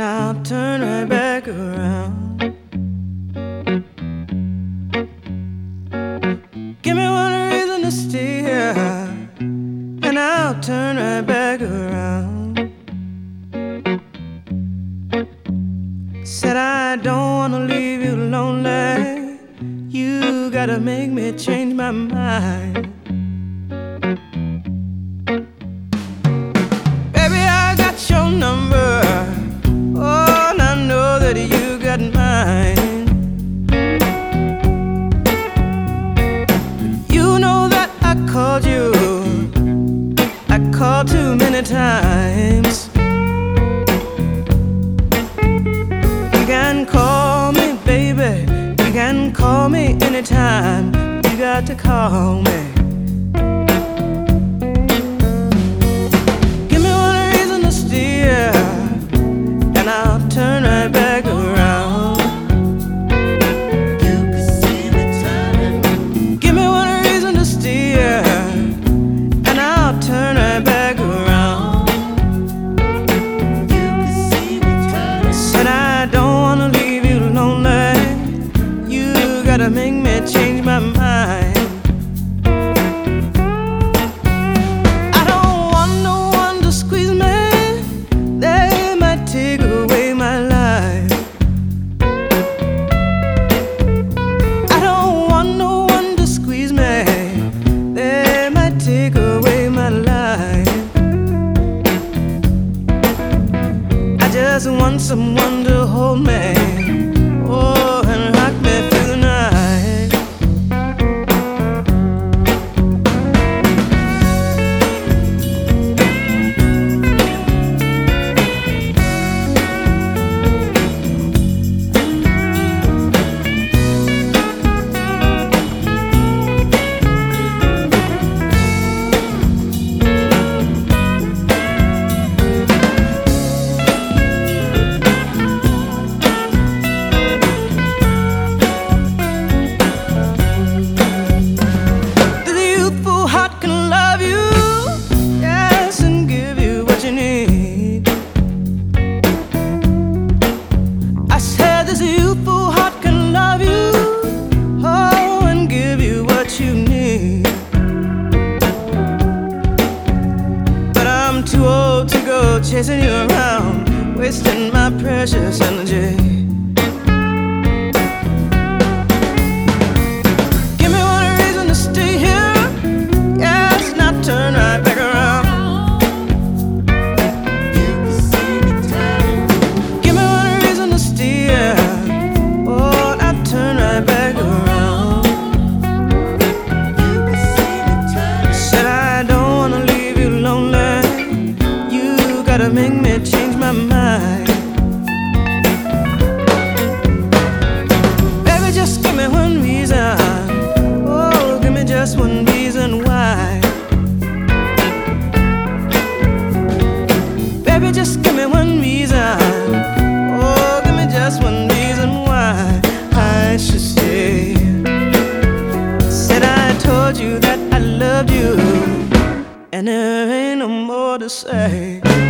and I'll turn right back around. Give me one reason to stay here, and I'll turn right back around. Said I don't wanna leave you lonely. You gotta make me change my mind. too many times. You can call me, baby. You can call me anytime. You got to call me. someone too old to go chasing you around, wasting my precious energy. to say.